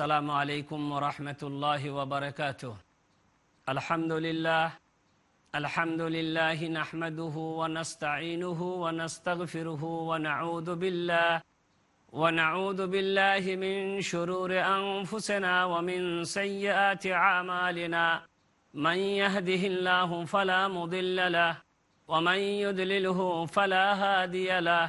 السلام عليكم ورحمة الله وبركاته. الحمد لله الحمد لله نحمده ونستعينه ونستغفره ونعوذ بالله ونعوذ بالله من شرور أنفسنا ومن سيئات أعمالنا. من يهده الله فلا مضل له ومن يدلله فلا هادي له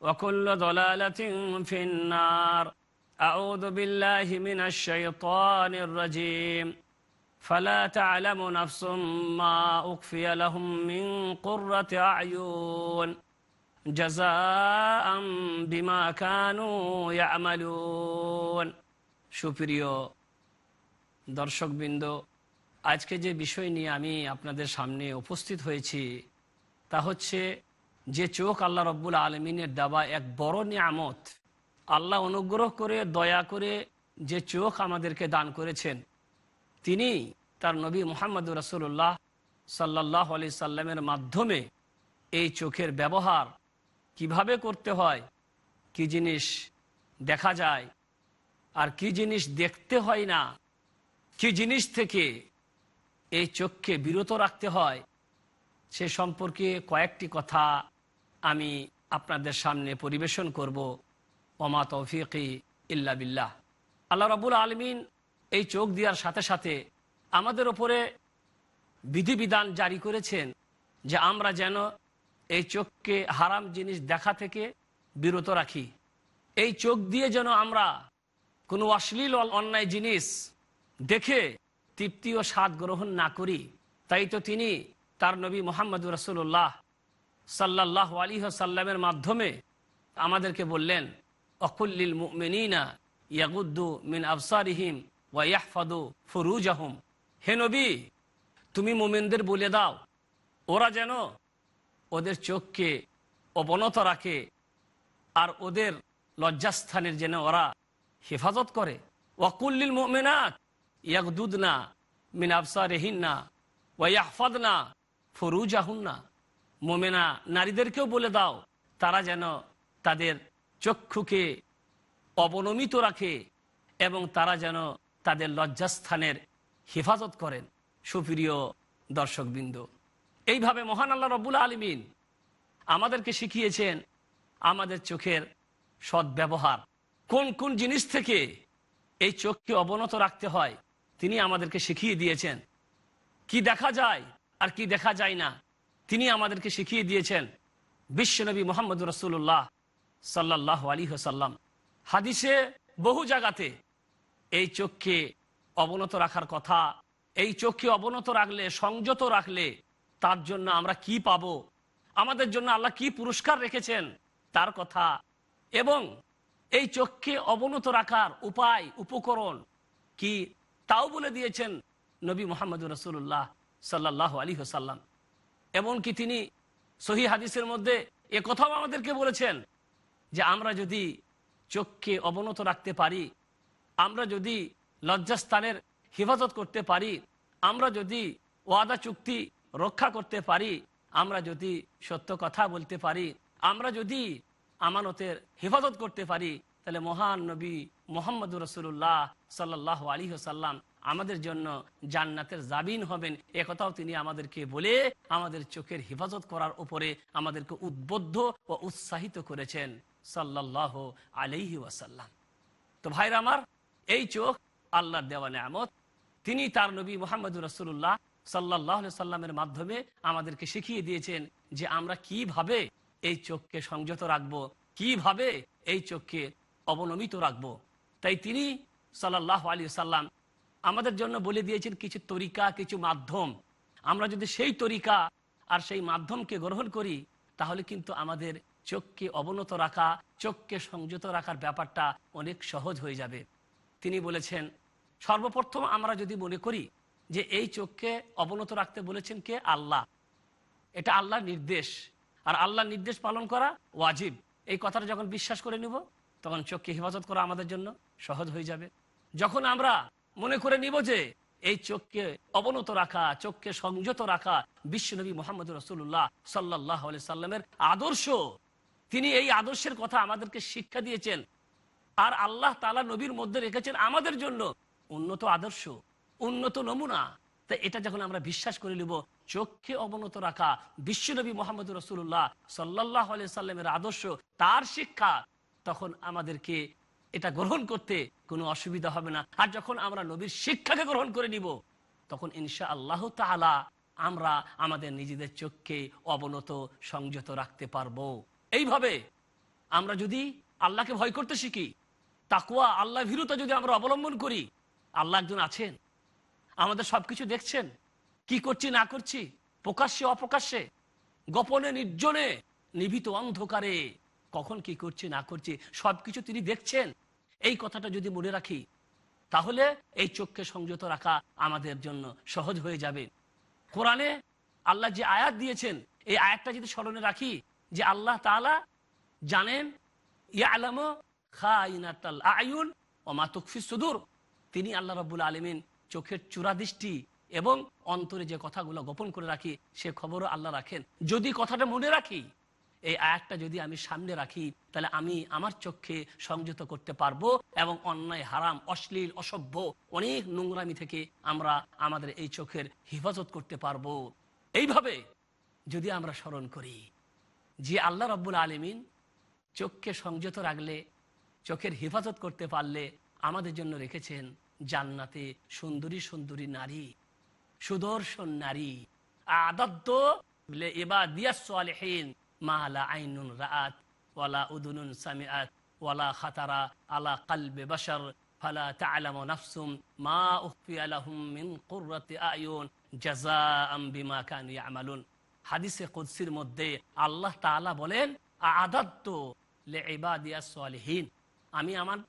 وكل ضلالة في النار أعوذ بالله من الشيطان الرجيم فلا تعلم نفس ما أخفي لهم من قرة أعين جزاء بما كانوا يعملون সুপ্রিয় দর্শকবৃন্দ আজকে যে বিষয় নিয়ে আমি আপনাদের সামনে উপস্থিত হয়েছি তা হচ্ছে যে চোখ আল্লাহ রব্বুল আলমিনের দেওয়া এক বড় নিয়ামত, আল্লাহ অনুগ্রহ করে, দয়া করে যে চোখ আমাদেরকে দান করেছেন, তিনি তার নবী মোহাম্মদ রসুল্লাহ সাল্লাহ আলি সাল্লামের মাধ্যমে এই চোখের ব্যবহার কীভাবে করতে হয়, কি জিনিস দেখা যায় আর কি জিনিস দেখতে হয় না, কি জিনিস থেকে এই চোখকে বিরত রাখতে হয়, সে সম্পর্কে কয়েকটি কথা আমি আপনাদের সামনে পরিবেশন করব। ওমা তৌফিকি ইল্লা বিল্লাহ। আল্লাহ রবুল আলমিন এই চোখ দেওয়ার সাথে সাথে আমাদের ওপরে বিধিবিধান জারি করেছেন যে আমরা যেন এই চোখকে হারাম জিনিস দেখা থেকে বিরত রাখি। এই চোখ দিয়ে যেন আমরা কোনো অশ্লীল অন্যায় জিনিস দেখে তৃপ্তি ও স্বাদ গ্রহণ না করি। তাই তো তিনি তার নবী মোহাম্মদ রসুল্লাহ সাল্লাহ আলী সাল্লামের মাধ্যমে আমাদেরকে বললেন, অকুল্লিল মিনা ইয়াগুদ্দু মিন আফসারিহিম ওয়াইয়াহফাদু ফরুজ আহম হে নবী, তুমি মোমেনদের বলে দাও, ওরা যেন ওদের চোখকে অবনত রাখে আর ওদের লজ্জাস্থানের যেন ওরা হেফাজত করে। ওয়াকুল্লিল মোমেনাত ইয়াকদুদনা মিন আফসারিহিন্না ওয়াইয়াহফাদনা ফরুজ আহুন্না মোমেনা, নারীদেরকেও বলে দাও, তারা যেন তাদের চক্ষুকে অবনমিত রাখে এবং তারা যেন তাদের লজ্জাস্থানের হেফাজত করেন। সুপ্রিয় দর্শকবৃন্দ, এইভাবে মহান আল্লাহ রবুল আলমিন আমাদেরকে শিখিয়েছেন আমাদের চোখের সৎ ব্যবহার কোন কোন জিনিস থেকে এই চোখকে অবনত রাখতে হয়, তিনি আমাদেরকে শিখিয়ে দিয়েছেন। কি দেখা যায় আর কি দেখা যায় না। তিনি আমাদেরকে শিখিয়ে দিয়েছেন বিশ্বনবী মোহাম্মদ রসুল্লাহ সাল্লাহ আলী সাল্লাম হাদিসে বহু জায়গাতে এই চোখকে অবনত রাখার কথা, এই চোখকে অবনত রাখলে, সংযত রাখলে তার জন্য আমরা কি পাব? আমাদের জন্য আল্লাহ কি পুরস্কার রেখেছেন? তার কথা। এবং এই চোখকে অবনত রাখার উপায়, উপকরণ কি? তাও বলে দিয়েছেন নবী মোহাম্মদ রসুল্লাহ সাল্লাহ আলী সাল্লাম এমনকি তিনি সহি হাদিসের মধ্যে এ কথাও আমাদেরকে বলেছেন যে আমরা যদি চোখকে অবনত রাখতে পারি, আমরা যদি লজ্জাস্থানের হেফাজত করতে পারি, আমরা যদি ওয়াদা চুক্তি রক্ষা করতে পারি, আমরা যদি সত্য কথা বলতে পারি, আমরা যদি আমানতের হেফাজত করতে পারি, তাহলে মহান নবী মোহাম্মদ রসুল্লাহ সাল্লাহ আলী সাল্লাম আমাদের জন্য জান্নাতের জাবিন হবেন। একথাও তিনি আমাদেরকে বলে আমাদের চোখের হেফাজত করার উপরে আমাদেরকে উদ্বুদ্ধ ও উৎসাহিত করেছেন সাল্লাহ আলাইহি ওয়াসাল্লাম। তো ভাইরা আমার, এই চোখ আল্লাহর দেওয়া নেয়ামত। তিনি তার নবী মোহাম্মদ রসুল্লাহ সাল্লাহ সাল্লামের মাধ্যমে আমাদেরকে শিখিয়ে দিয়েছেন যে আমরা কীভাবে এই চোখকে সংযত রাখব, কীভাবে এই চোখকে অবনমিত রাখব। তাই তিনি সাল্লাহ আলী সাল্লাম আমাদের জন্য বলে দিয়েছেন কিছু তরিকা, কিছু মাধ্যম। আমরা যদি সেই তরিকা আর সেই মাধ্যমকে গ্রহণ করি, তাহলে কিন্তু আমাদের চোখকে অবনত রাখা, চোখকে সংযত রাখার ব্যাপারটা অনেক সহজ হয়ে যাবে। তিনি বলেছেন, সর্বপ্রথম আমরা যদি মনে করি যে এই চোখকে অবনত রাখতে বলেছেন কে? আল্লাহ। এটা আল্লাহর নির্দেশ। আর আল্লাহর নির্দেশ পালন করা ওয়াজিব। এই কথাটা যখন বিশ্বাস করে নিব, তখন চোখকে হেফাজত করা আমাদের জন্য সহজ হয়ে যাবে। যখন আমরা মনে করে নিব যে এই চোখকে অবনত রাখা, চোখকে সংযত রাখা বিশ্বনবী মোহাম্মদ রসুল্লাহ সাল্লাহ সাল্লামের আদর্শ। তিনি এই আদর্শের কথা আমাদেরকে শিক্ষা দিয়েছেন আর আল্লাহ তালা নবীর মধ্যে রেখেছেন আমাদের জন্য উন্নত আদর্শ, উন্নত নমুনা। তা এটা যখন আমরা বিশ্বাস করে নিব, চোখকে অবনত রাখা বিশ্বনবী মোহাম্মদ রসুল্লাহ সাল্লাহ সাল্লামের আদর্শ, তার শিক্ষা, তখন আমাদেরকে এটা গ্রহণ করতে কোনো অসুবিধা হবে না। আর যখন আমরা নবীর শিক্ষাকে গ্রহণ করে নিব, তখন ইনশা আল্লাহ তালা আমরা আমাদের নিজেদের চোখকে অবনত, সংযত রাখতে পারব। এইভাবে আমরা যদি আল্লাহকে ভয় করতে শিখি তাকুয়া আল্লাহ ভীরুতা যদি আমরা অবলম্বন করি, আল্লাহ একজন আছেন। আমাদের সবকিছু দেখছেন। কি করছি, না করছি, প্রকাশ্যে, অপ্রকাশ্যে, গোপনে, নির্জনে, নিভিত অন্ধকারে কখন কি করছি, না করছি, সবকিছু তিনি দেখছেন। এই কথাটা যদি মনে রাখি, তাহলে এই চোখকে সংযত রাখা আমাদের জন্য সহজ হয়ে যাবে। কোরআনে আল্লাহ যে আয়াত দিয়েছেন, এই আয়াতটা যদি স্মরণে রাখি, যে আল্লাহ তালা জানেন খাইনাতাল আয়ুন ও মা তুকফি সুদূর। তিনি আল্লাহ রব্বুল আলমিন চোখের চূড়াদৃষ্টি এবং অন্তরে যে কথাগুলো গোপন করে রাখি, সে খবরও আল্লাহ রাখেন। যদি কথাটা মনে রাখি এই আয়াতটা যদি আমি সামনে রাখি, তাহলে আমি আমার চোখে সংযত করতে পারব এবং অন্যায়, হারাম, অশ্লীল, অসভ্য, অনেক নোংরামি থেকে আমরা আমাদের এই চোখের হেফাজত করতে পারব। এইভাবে যদি আমরা স্মরণ করি যে আল্লাহ রব্বুল আলমিন চোখকে সংযত রাখলে, চোখের হেফাজত করতে পারলে আমাদের জন্য রেখেছেন জান্নাতে সুন্দরী সুন্দরী নারী, সুদর্শন নারী। আদত্ত এবা দিয়াসহীন আইনুন রাত ওয়ালা ওয়ালা খাতারা আলা মা বিমা হাদিসে কুদসির মধ্যে আল্লাহ তাআলা বলেন লে সালিহিন আমি আমার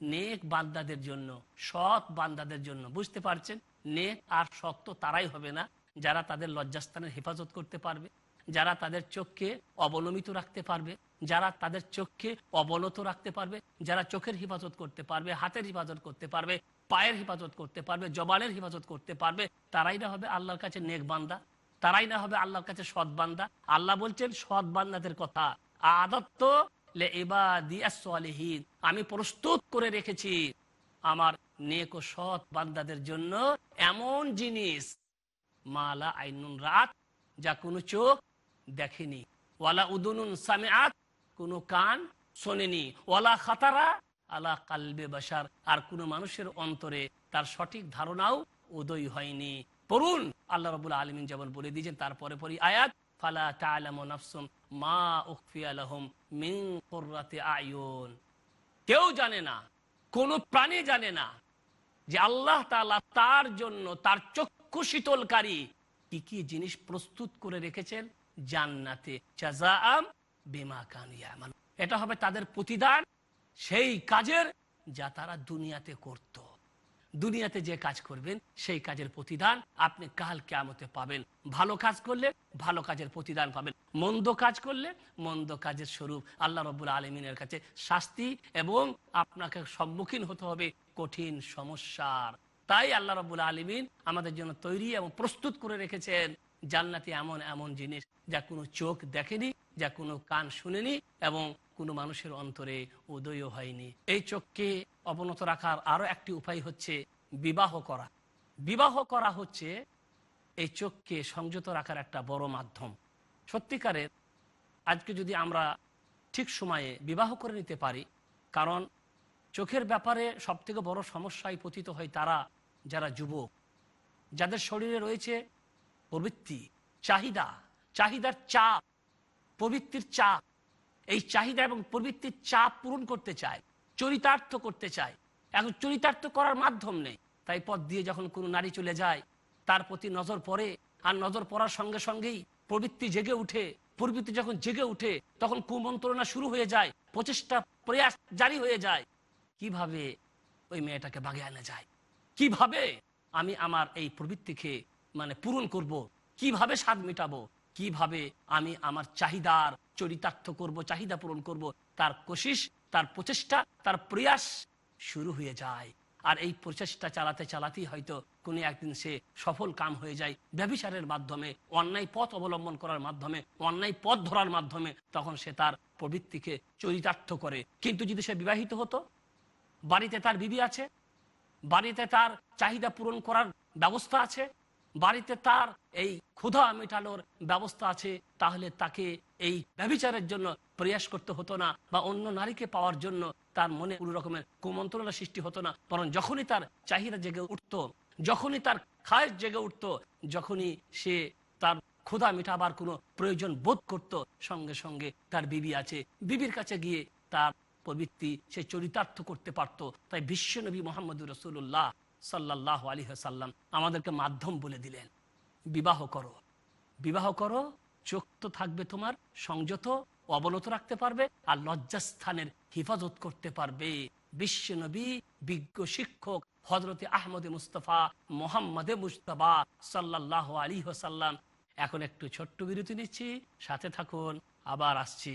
নেক বান্দাদের জন্য, সৎ বান্দাদের জন্য, বুঝতে পারছেন? নেক আর তো তারাই হবে না, যারা তাদের লজ্জাস্থানের হেফাজত করতে পারবে। যারা তাদের চোখকে অবনমিত রাখতে পারবে, যারা তাদের চোখকে অবনত রাখতে পারবে, যারা চোখের হেফাজত করতে পারবে, হাতের হেফাজত করতে পারবে, পায়ের হেফাজত করতে পারবে, জবানের হেফাজত করতে পারবে, তারাই না হবে আল্লাহর কাছে নেক বান্দা, তারাই না হবে আল্লাহর কাছে সৎ বান্দা। আল্লাহ বলছেন, সৎ বান্দাদের কথা। আদত্ত আমি প্রস্তুত করে রেখেছি আমার নেক ও সৎ বান্দাদের জন্য এমন জিনিস, মালা আইনুন রাত, যা কোনো চোখ দেখেনি। ওয়ালা উদুনুন সামেআত, কোনো কান শোনেনি। ওয়ালা খাতারা আলা কালবে বাসার আর কোনো মানুষের অন্তরে তার সঠিক ধারণাও উদয় হয়নি। পড়ুন, আল্লাহ রবুল্লা আলমিন যেমন বলে দিয়েছেন তারপরে পরে আয়াত, ফালা তালাম মা উখফিয়া লাহুম মিন কুররাতি আয়ুন। কেউ জানে না, কোন প্রাণী জানে না যে আল্লাহ তাআলা তার জন্য তার চক্ষু শীতলকারী কি কি জিনিস প্রস্তুত করে রেখেছেন? জান্নাতে এটা হবে তাদের প্রতিদান, সেই কাজের যা তারা দুনিয়াতে করত। দুনিয়াতে যে কাজ করবেন, সেই কাজের প্রতিদান আপনি কাল কেমতে পাবেন। ভালো কাজ করলে ভালো কাজের প্রতিদান পাবেন। মন্দ কাজ করলে মন্দ কাজের স্বরূপ। আল্লাহ রবুল আলমিনের কাছে শাস্তি এবং আপনাকে সম্মুখীন হতে হবে কঠিন সমস্যার তাই আল্লাহ রবুল আলমিন আমাদের জন্য তৈরি এবং প্রস্তুত করে রেখেছেন জান্নাতি এমন এমন জিনিস যা কোনো চোখ দেখেনি, যা কোনো কান শুনেনি এবং কোনো মানুষের অন্তরে উদয়ও হয়নি। এই চোখকে অবনত রাখার আরও একটি উপায় হচ্ছে বিবাহ করা। বিবাহ করা হচ্ছে এই চোখকে সংযত রাখার একটা বড় মাধ্যম। সত্যিকারের আজকে যদি আমরা ঠিক সময়ে বিবাহ করে নিতে পারি, কারণ চোখের ব্যাপারে সবথেকে বড় সমস্যায় পতিত হয় তারা যারা যুবক। যাদের শরীরে রয়েছে প্রবৃত্তি, চাহিদা, চাহিদার চাপ, প্রবৃত্তির চাপ। এই চাহিদা এবং প্রবৃত্তির চাপ পূরণ করতে চায়, চরিতার্থ করতে চায়। এখন চরিতার্থ করার মাধ্যম নেই। তাই পথ দিয়ে যখন কোনো নারী চলে যায়, তার প্রতি নজর পড়ে আর নজর পড়ার সঙ্গে সঙ্গেই প্রবৃত্তি জেগে উঠে। প্রবৃত্তি যখন জেগে উঠে, তখন কুমন্ত্রণা শুরু হয়ে যায়, প্রচেষ্টা, প্রয়াস জারি হয়ে যায়। কীভাবে ওই মেয়েটাকে বাগে আনা যায়? কীভাবে আমি আমার এই প্রবৃত্তিকে মানে পূরণ করব? কীভাবে স্বাদ মেটাবো? কীভাবে আমি আমার চাহিদার চরিতার্থ করব, চাহিদা পূরণ করব? তার কোশিস তার প্রচেষ্টা, তার প্রয়াস শুরু হয়ে যায়। আর এই প্রচেষ্টা চালাতে চালাতেই হয়তো কোনো একদিন সে সফল কাম হয়ে যায় ব্যবিচারের মাধ্যমে, অন্যায় পথ অবলম্বন করার মাধ্যমে, অন্যায় পথ ধরার মাধ্যমে, তখন সে তার প্রবৃত্তিকে চরিতার্থ করে। কিন্তু যদি সে বিবাহিত হতো বাড়িতে তার বিবি আছে, বাড়িতে তার চাহিদা পূরণ করার ব্যবস্থা আছে, বাড়িতে তার এই ক্ষুধা মেটানোর ব্যবস্থা আছে, তাহলে তাকে এই ব্যবিচারের জন্য প্রয়াস করতে হতো না বা অন্য নারীকে পাওয়ার জন্য তার মনে কোনো রকমের কুমন্ত্রণা সৃষ্টি হতো না। বরং যখনই তার চাহিদা জেগে উঠতো, যখনই তার খায়ের জেগে উঠতো, যখনই সে তার ক্ষুধা মেটাবার কোনো প্রয়োজন বোধ করত, সঙ্গে সঙ্গে তার বিবি আছে। বিবির কাছে গিয়ে তার প্রবৃত্তি সে চরিতার্থ করতে পারত। তাই বিশ্বনবী মোহাম্মদ রসুল্লাহ সাল্লাহ আলী সাল্লাম আমাদেরকে মাধ্যম বলে দিলেন, বিবাহ করো। বিবাহ করো, চোখ তো থাকবে তোমার, সংযত, অবনত রাখতে পারবে আর লজ্জাস্থানের হিফাজত করতে পারবে। বিশ্বনবী বিজ্ঞ শিক্ষক হজরতে আহমদে মুস্তফা মোহাম্মদে মুস্তফা সাল্লাহ আলী সাল্লাম এখন একটু ছোট্ট বিরতি নিচ্ছি, সাথে থাকুন, আবার আসছি।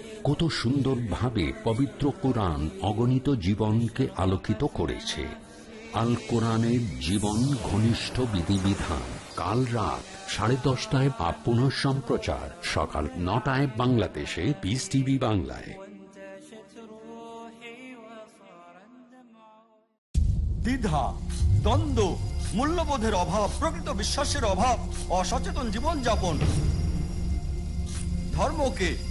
কত সুন্দরভাবে পবিত্র কোরআন অগণিত জীবনকে আলোকিত করেছে। আল কোরআনের জীবন ঘনিষ্ঠ বিধিবিধান। কাল রাত সাড়ে দশটায় বা পুনঃ সম্প্রচার। সকাল নটায় বাংলাদেশে পিস টিভি বাংলায়। দ্বিধা, দ্বন্দ্ব, মূল্যবোধের অভাব, প্রকৃত বিশ্বাসের অভাব, অসচেতন জীবনযাপন। ধর্মকে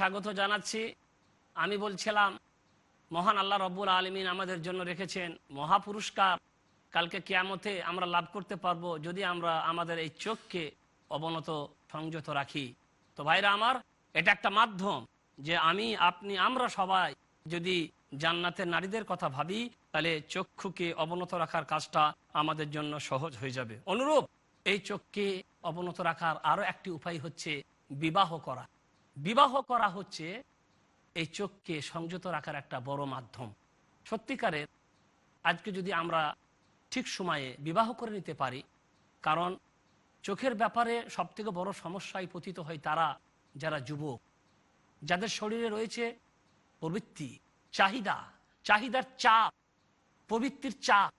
স্বাগত জানাচ্ছি। আমি বলছিলাম, মহান আল্লাহ রব্বুল আলমিন আমাদের জন্য রেখেছেন মহাপুরস্কার। কালকে কেয়ামতে আমরা লাভ করতে পারব যদি আমরা আমাদের এই চোখকে অবনত সংযত রাখি। তো ভাইরা আমার, এটা একটা মাধ্যম যে আমি, আপনি, আমরা সবাই যদি জান্নাতের নারীদের কথা ভাবি, তাহলে চক্ষুকে অবনত রাখার কাজটা আমাদের জন্য সহজ হয়ে যাবে। অনুরূপ, এই চোখকে অবনত রাখার আরও একটি উপায় হচ্ছে বিবাহ করা। বিবাহ করা হচ্ছে এই চোখকে সংযত রাখার একটা বড় মাধ্যম। সত্যিকারের আজকে যদি আমরা ঠিক সময়ে বিবাহ করে নিতে পারি, কারণ চোখের ব্যাপারে সবথেকে বড় সমস্যায় পতিত হয় তারা যারা যুবক। যাদের শরীরে রয়েছে প্রবৃত্তি, চাহিদা, চাহিদার চাপ, প্রবৃত্তির চাপ।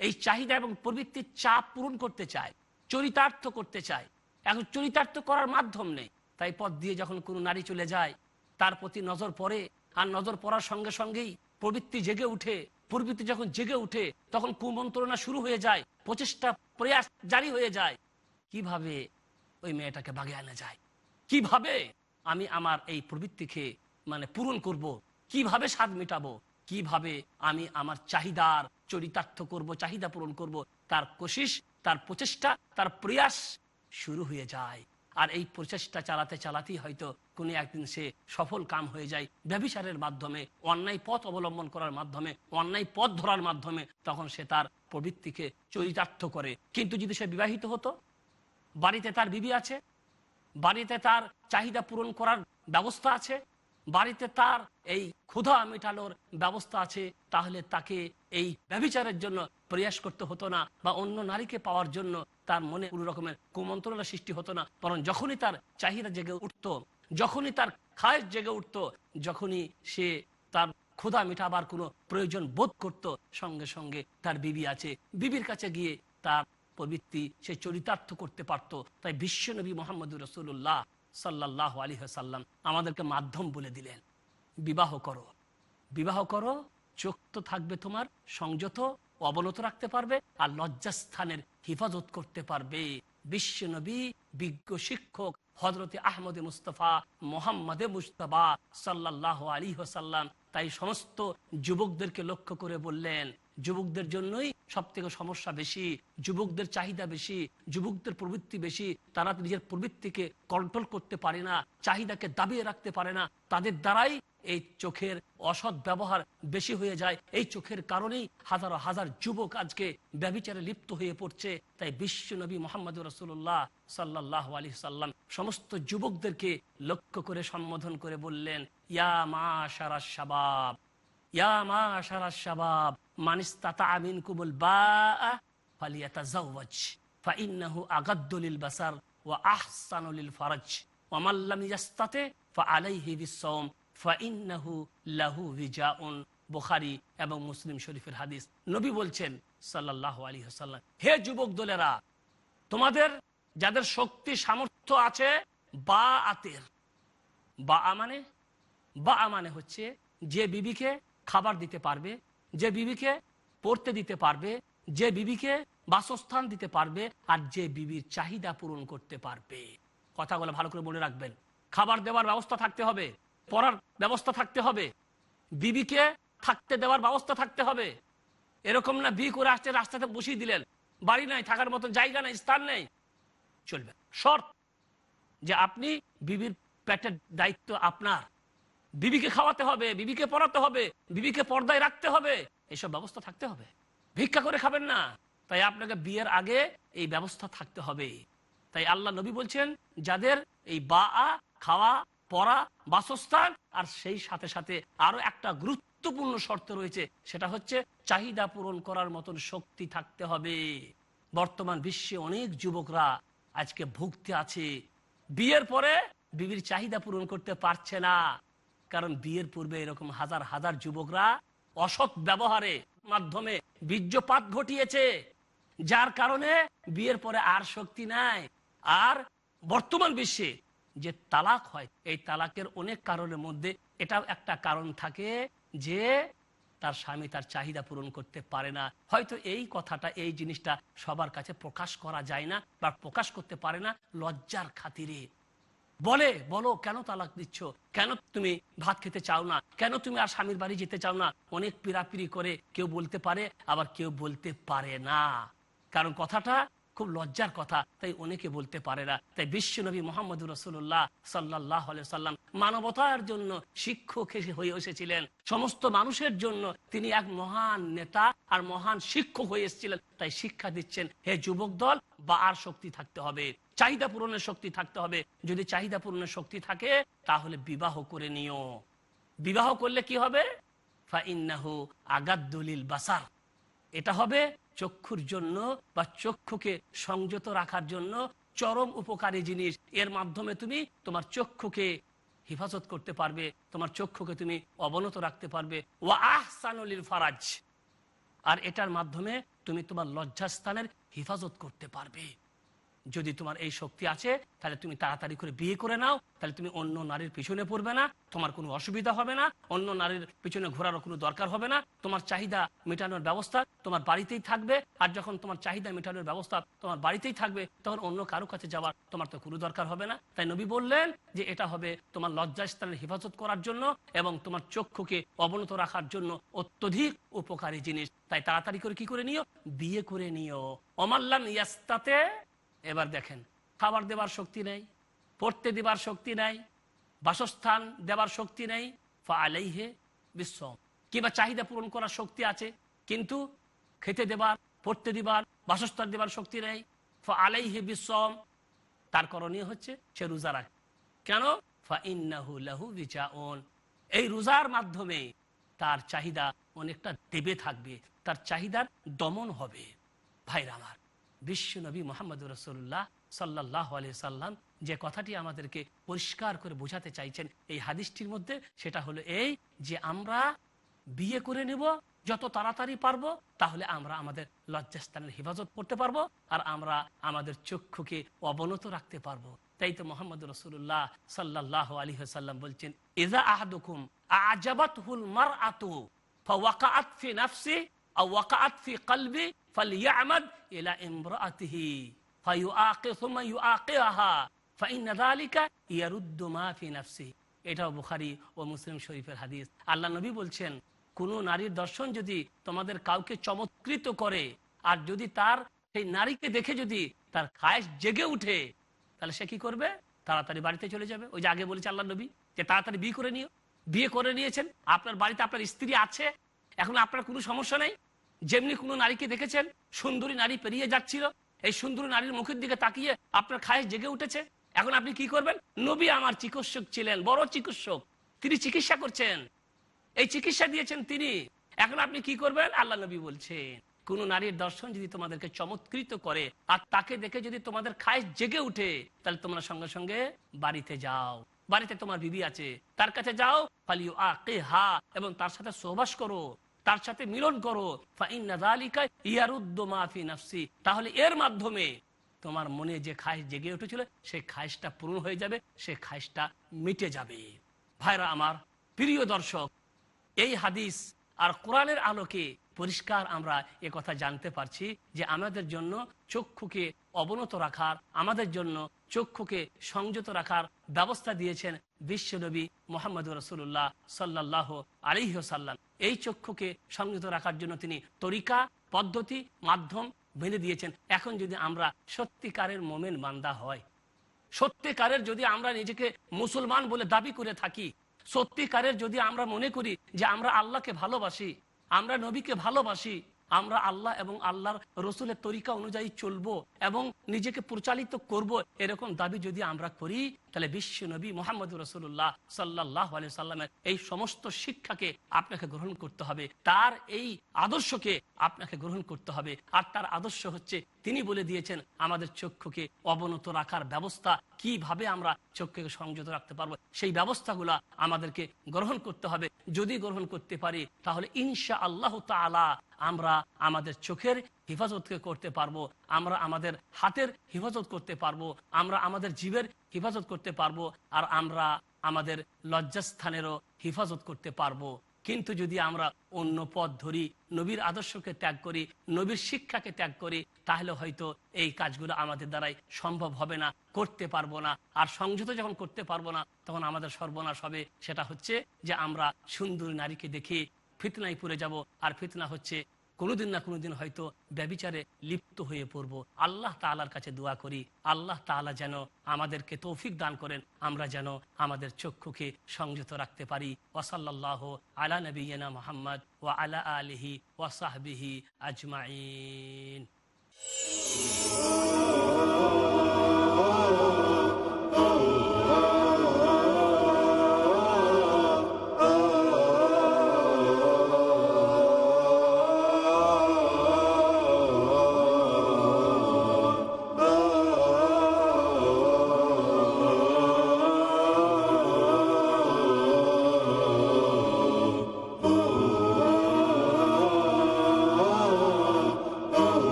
এই চাহিদা এবং প্রবৃত্তির চাপ পূরণ করতে চায়, চরিতার্থ করতে চায়। এখন চরিতার্থ করার মাধ্যম নেই। তাই পথ দিয়ে যখন কোনো নারী চলে যায়, তার প্রতি নজর পড়ে আর নজর পড়ার সঙ্গে সঙ্গেই প্রবৃত্তি জেগে উঠে। প্রবৃত্তি যখন জেগে উঠে, তখন কুমন্ত্রণা শুরু হয়ে যায়, প্রচেষ্টা, প্রয়াস জারি হয়ে যায়। কীভাবে ওই মেয়েটাকে বাগে আনা যায়? কীভাবে আমি আমার এই প্রবৃত্তিকে মানে পূরণ করব? কীভাবে স্বাদ মেটাবো? কীভাবে আমি আমার চাহিদার চরিতার্থ করব, চাহিদা পূরণ করব? তার কোশিস তার প্রচেষ্টা, তার প্রয়াস শুরু হয়ে যায়। আর এই প্রচেষ্টা চালাতে চালাতেই হয়তো কোনো একদিন সে সফল কাম হয়ে যায় ব্যবিচারের মাধ্যমে, অন্যায় পথ অবলম্বন করার মাধ্যমে, অন্যায় পথ ধরার মাধ্যমে, তখন সে তার প্রবৃত্তিকে চরিতার্থ করে। কিন্তু যদি সে বিবাহিত হতো, বাড়িতে তার বিবি আছে, বাড়িতে তার চাহিদা পূরণ করার ব্যবস্থা আছে, বাড়িতে তার এই ক্ষুধা মেটানোর ব্যবস্থা আছে, তাহলে তাকে এই ব্যবিচারের জন্য প্রয়াস করতে হতো না বা অন্য নারীকে পাওয়ার জন্য তার মনে কোনো রকমের কুমন্ত্রণা সৃষ্টি হতো না, বরং যখনই তার চাহিদা জেগে উঠত, যখনই তার খায়ের জেগে উঠত, যখনই সে তার ক্ষুধা মেটাবার কোনো প্রয়োজন বোধ করত, সঙ্গে সঙ্গে তার বিবি আছে। বিবির কাছে গিয়ে তার প্রবৃত্তি সে চরিতার্থ করতে পারত। তাই বিশ্বনবী মোহাম্মদ রসুল্লাহ সাল্লাহ আলী সাল্লাম আমাদেরকে মাধ্যম বলে দিলেন, বিবাহ করো। বিবাহ করো, চোখ তো থাকবে তোমার, সংযত অবনত রাখতে পারবে আর লজ্জাস্থানের হিফাজত করতে পারবে। বিশ্বনবী, বিজ্ঞ শিক্ষক হজরতে আহমদে মুস্তফা, মোহাম্মদে মুস্তফা সাল্লাহ আলী সাল্লাম তাই সমস্ত যুবকদেরকে লক্ষ্য করে বললেন, যুবকদের জন্যই সব থেকে সমস্যা বেশি, যুবকদের চাহিদা বেশি, যুবকদের প্রবৃত্তি বেশি, তারা নিজের প্রবৃত্তিকে কন্ট্রোল করতে পারে না, চাহিদাকে দাবিয়ে রাখতে পারে না, তাদের দ্বারাই এই চোখের অসৎ ব্যবহার বেশি হয়ে যায়। এই চোখের কারণেই হাজারো হাজার যুবক আজকে ব্যবিচারে লিপ্ত হয়ে পড়ছে। তাই বিশ্ব নবী মোহাম্মদ রসুল্লাহ সাল্লাহ আলী সাল্লাম সমস্ত যুবকদেরকে লক্ষ্য করে সম্বোধন করে বললেন, ইয়া মা সারা শাবাব, ইয়া মা সারা শাবাব মানিস্তাতা আমিন কুবুল বা ফালিয়াতাজাওয়াজ ফাইন্নাহু আগাদ্দুলিল বাসার ওয়া আহসানুলিল ফারাজ, ওয়া মাল্লাম ফাআলাইহি বিসসাওম। বুখারী এবং মুসলিম শরীফের হাদিস। নবী বলছেন সাল্লাল্লাহু আলাইহি ওয়াসাল্লাম, হে যুবক দলেরা, তোমাদের যাদের শক্তি সামর্থ্য আছে, বা আতের, বা মানে বা মানে হচ্ছে যে বিবিকে খাবার দিতে পারবে, যে বিবিকে পড়তে দিতে পারবে, যে বিবিকে বাসস্থান দিতে পারবে, আর যে বিবির চাহিদা পূরণ করতে পারবে। কথাগুলো ভালো করে মনে রাখবেন। খাবার দেওয়ার ব্যবস্থা থাকতে হবে। পড়ার ব্যবস্থা থাকতে হবে। বিবিকে থাকতে দেওয়ার ব্যবস্থা থাকতে হবে। এরকম না বি করে আসতে রাস্তাতে বসিয়ে দিলেন। বাড়ি নাই, থাকার মতো জায়গা নাই, স্থান নেই। চলবে। শর্ত যে আপনি বিবির পেটের দায়িত্ব আপনার। বিবিকে খাওয়াতে হবে, বিবিকে পড়াতে হবে, বিবিকে পর্দায় রাখতে হবে। এসব ব্যবস্থা থাকতে হবে। ভিক্ষা করে খাবেন না। তাই আপনাকে বিয়ের আগে এই ব্যবস্থা থাকতে হবে। তাই আল্লাহ নবী বলছেন, যাদের এই বা খাওয়া পড়া, বাসস্থান, আর সেই সাথে সাথে আরও একটা গুরুত্বপূর্ণ শর্ত রয়েছে, সেটা হচ্ছে চাহিদা পূরণ করার মতন শক্তি থাকতে হবে। বর্তমান বিশ্বে অনেক যুবকরা আজকে ভুগতে আছে। বিয়ের পরে বিবির চাহিদা পূরণ করতে পারছে না, কারণ বিয়ের পূর্বে এরকম হাজার হাজার যুবকরা অসৎ ব্যবহারে মাধ্যমে বীর্যপাত ঘটিয়েছে, যার কারণে বিয়ের পরে আর শক্তি নাই। আর বর্তমান বিশ্বে যে তালাক হয়, এই তালাকের অনেক কারণের মধ্যে এটাও একটা কারণ থাকে যে তার স্বামী তার চাহিদা পূরণ করতে পারে না। হয়তো এই কথাটা, এই জিনিসটা সবার কাছে প্রকাশ করা যায় না বা প্রকাশ করতে পারে না লজ্জার খাতিরে। বলে, বলো, কেন তালাক দিচ্ছ? কেন তুমি ভাত খেতে চাও না? কেন তুমি আর স্বামীর বাড়ি যেতে চাও না? অনেক পিরাপিরি করে কেউ বলতে পারে, আবার কেউ বলতে পারে না। কারণ কথাটা খুব লজ্জার কথা। তাই অনেকে বলতে পারে না। তাই বিশ্ব নবী মোহাম্মদ রসুল্লাহ সাল্লাহ সাল্লাম মানবতার জন্য শিক্ষক হয়ে এসেছিলেন। সমস্ত মানুষের জন্য তিনি এক মহান নেতা আর মহান শিক্ষক হয়ে এসেছিলেন। তাই শিক্ষা দিচ্ছেন, হে যুবক দল, বা আর শক্তি থাকতে হবে। চাহিদা পূরণের শক্তি থাকতে হবে। যদি চাহিদা পূরণের শক্তি থাকে, তাহলে বিবাহ করে নিও। বিবাহ করলে কি হবে? ফা ইন্নাহু আগাদ্দুলিল বাসার। এটা হবে চক্ষুর জন্য বা চক্ষুকে সংযত রাখার জন্য চরম উপকারী জিনিস। এর মাধ্যমে তুমি তোমার চক্ষুকে হেফাজত করতে পারবে, তোমার চক্ষুকে তুমি অবনত রাখতে পারবে। ও আহসানুলিল ফারাজ। আর এটার মাধ্যমে তুমি তোমার লজ্জাস্থানের হেফাজত করতে পারবে। যদি তোমার এই শক্তি আছে, তাহলে তুমি তাড়াতাড়ি করে বিয়ে করে নাও। তাহলে তুমি অন্য নারীর পিছনে পড়বে না, তোমার কোনো অসুবিধা হবে না, অন্য নারীর পিছনে ঘোরারও কোনো দরকার হবে না। তোমার চাহিদা মেটানোর ব্যবস্থা তোমার বাড়িতেই থাকবে, আর যখন তোমার চাহিদা মেটানোর ব্যবস্থা তোমার বাড়িতেই থাকবে, তখন অন্য কারও কাছে যাওয়ার তোমার তো কোনো দরকার হবে না। তাই নবী বললেন যে, এটা হবে তোমার লজ্জাস্থানের হেফাজত করার জন্য এবং তোমার চক্ষুকে অবনত রাখার জন্য অত্যধিক উপকারী জিনিস। তাই তাড়াতাড়ি করে কি করে নিও? বিয়ে করে নিও। অমাল্লাম ইয়াস্তাতে এবার দেখেন, খাবার দেবার শক্তি নেই, পড়তে দেবার শক্তি নাই, বাসস্থান দেবার শক্তি নেই, ফা বিশ্বম কিংবা চাহিদা পূরণ করার শক্তি আছে, কিন্তু খেতে দেবার, পড়তে দিবার, বাসস্থান দেবার শক্তি নেই, ফা বিশ্বম তার করণীয় হচ্ছে সে রোজা রাখে। কেন? ফা ইন্নাহু লাহু বিচাউন এই রোজার মাধ্যমে তার চাহিদা অনেকটা দেবে থাকবে, তার চাহিদার দমন হবে। ভাইরা আমার বিশ্ব নবী মোহাম্মদ রসুল্লাহ সাল্লাহ সাল্লাম যে কথাটি আমাদেরকে পরিষ্কার করে বোঝাতে চাইছেন এই হাদিসটির মধ্যে, সেটা হলো এই যে আমরা বিয়ে করে নেব, যত তাড়াতাড়ি পারব, তাহলে আমরা আমাদের লজ্জাস্থানের হেফাজত করতে পারব আর আমরা আমাদের চক্ষুকে অবনত রাখতে পারব। তাই তো মোহাম্মদ রসুল্লাহ সাল্লাহ আলী সাল্লাম বলছেন ইজা আহাদুকুম আজাবাত হুল মার আতু এটাও বুখারী ও মুসলিম শরীফের হাদিস। আল্লাহ নবী বলছেন নারীর দর্শন যদি তোমাদের কাউকে চমৎকৃত করে, আর যদি তার সেই নারীকে দেখে যদি তার খায়েশ জেগে উঠে, তাহলে সে কি করবে? তাড়াতাড়ি বাড়িতে চলে যাবে। ওই যে আগে বলেছে আল্লাহ নবী যে তাড়াতাড়ি বিয়ে করে নিও। বিয়ে করে নিয়েছেন, আপনার বাড়িতে আপনার স্ত্রী আছে এখন আপনার কোনো সমস্যা নেই? যেমনি কোনো নারীকে দেখেছেন, সুন্দরী নারী পেরিয়ে যাচ্ছিল, এই সুন্দরী নারীর মুখের দিকে তাকিয়ে আপনার খায়েশ জেগে উঠেছে। এখন আপনি কি করবেন? নবী আমার চিকিৎসক ছিলেন, বড় চিকিৎসক। তিনি চিকিৎসা করছেন। এই চিকিৎসা দিয়েছেন তিনি। এখন আপনি কি করবেন? আল্লাহ নবী বলছেন, কোন নারীর দর্শন যদি তোমাদেরকে চমৎকৃত করে আর তাকে দেখে যদি তোমাদের খায় জেগে উঠে, তাহলে তোমরা সঙ্গে সঙ্গে বাড়িতে যাও। বাড়িতে তোমার বিবি আছে, তার কাছে যাও পালিও আকে হা এবং তার সাথে সহবাস করো, তার সাথে মিলন করো তাহলে এর মাধ্যমে তোমার মনে যে খাইশ জেগে উঠেছিল সেই খাইশটা পূরণ হয়ে যাবে সেই খাইশটা মিটে যাবে। ভাইরা আমার, প্রিয় দর্শক, এই হাদিস আর কোরআনের আলোকে পরিষ্কার আমরা এ কথা জানতে পারছি যে আমাদের জন্য চক্ষুকে অবনত রাখার, আমাদের জন্য চক্ষুকে সংযত রাখার ব্যবস্থা দিয়েছেন বিশ্বনবী মোহাম্মদ রসুল্লাহ সাল্লাহ আলিহাসাল্লাম এই চক্ষুকে সংযত রাখার জন্য তিনি তরিকা, পদ্ধতি, মাধ্যম বেঁধে দিয়েছেন। এখন যদি আমরা সত্যিকারের মোমেন মান্দা হয় সত্যিকারের যদি আমরা নিজেকে মুসলমান বলে দাবি করে থাকি, সত্যিকারের যদি আমরা মনে করি যে আমরা আল্লাহকে ভালোবাসি, আমরা নবীকে ভালোবাসি আমরা আল্লাহ এবং আল্লাহর রসুলের তরিকা অনুযায়ী চলবো এবং নিজেকে পরিচালিত করব এরকম দাবি যদি আমরা করি, তাহলে বিশ্ব নবী মোহাম্মদ রসুল্লাহ সাল্লাহ সাল্লামের এই সমস্ত শিক্ষাকে আপনাকে গ্রহণ করতে হবে। তার এই আদর্শকে আপনাকে গ্রহণ করতে হবে। আর তার আদর্শ হচ্ছে তিনি বলে দিয়েছেন, আমাদের চক্ষুকে অবনত রাখার ব্যবস্থা কীভাবে আমরা চক্ষুকে সংযত রাখতে পারব? সেই ব্যবস্থাগুলা আমাদেরকে গ্রহণ করতে হবে। যদি গ্রহণ করতে পারি, তাহলে ইনশা আল্লাহ তালা আমরা আমাদের চোখের হেফাজতকে করতে পারব, আমরা আমাদের হাতের হেফাজত করতে পারব, আমরা আমাদের জীবের হেফাজত করতে পারব, আর আমরা আমাদের লজ্জাস্থানেরও হেফাজত করতে পারব। কিন্তু যদি আমরা অন্য পথ ধরি, নবীর আদর্শকে ত্যাগ করি, নবীর শিক্ষাকে ত্যাগ করি, তাহলে হয়তো এই কাজগুলো আমাদের দ্বারাই সম্ভব হবে না, করতে পারব না। আর সংযত যখন করতে পারব না, তখন আমাদের সর্বনাশ হবে। সেটা হচ্ছে যে আমরা সুন্দর নারীকে দেখি ফিতনায় পড়ে যাব। আর ফিতনা হচ্ছে কোনোদিন না কোনোদিন হয়তো ব্যবিচারে লিপ্ত হয়ে পড়ব। আল্লাহ তালার কাছে দোয়া করি, আল্লাহ তালা যেন আমাদেরকে তৌফিক দান করেন, আমরা যেন আমাদের চক্ষুকে সংযত রাখতে পারি। ওয়াসাল্লাহ আলা নবীনা মোহাম্মদ ও আলা আলিহি ওয়াসাহবিহি আজমাইন।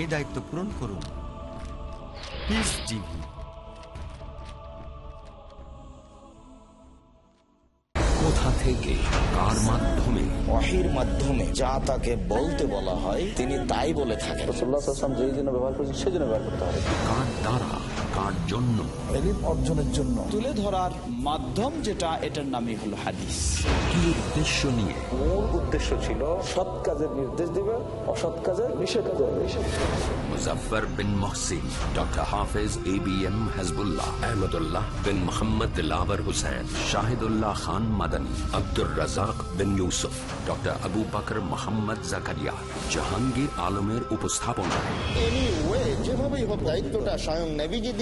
এই দায়িত্ব পূরণ করুন। পিস টিভি কোথা থেকে কার মাধ্যমে? অহের মাধ্যমে যা তাকে বলতে বলা হয় তিনি তাই বলে থাকেন। রসুল্লাহাম যেই জন্য ব্যবহার করেছেন সেই জন্য ব্যবহার করতে হবে। কার দ্বারা? কার জন্য? অর্জনের জন্য। তুলে ধরার মাধ্যম যেটা এটার নামই হলো হাদিস। কি উদ্দেশ্য নিয়ে? মূল উদ্দেশ্য ছিল সৎ কাজের নির্দেশ দিবে অসৎ কাজের নিষেধ করবে Muzaffar bin Mohsin doctor Hafez A B M Hasbullah Ahmadullah bin Mohammad Dilawar Hossain Shahidullah Khan Madani Abdur Razzak bin Yusuf doctor Abu Bakr Mohammad Zakaria Jahangir আলমের উপস্থাপনা যেভাবেই হোক দায়িত্বটা স্বয়ং নেভিজি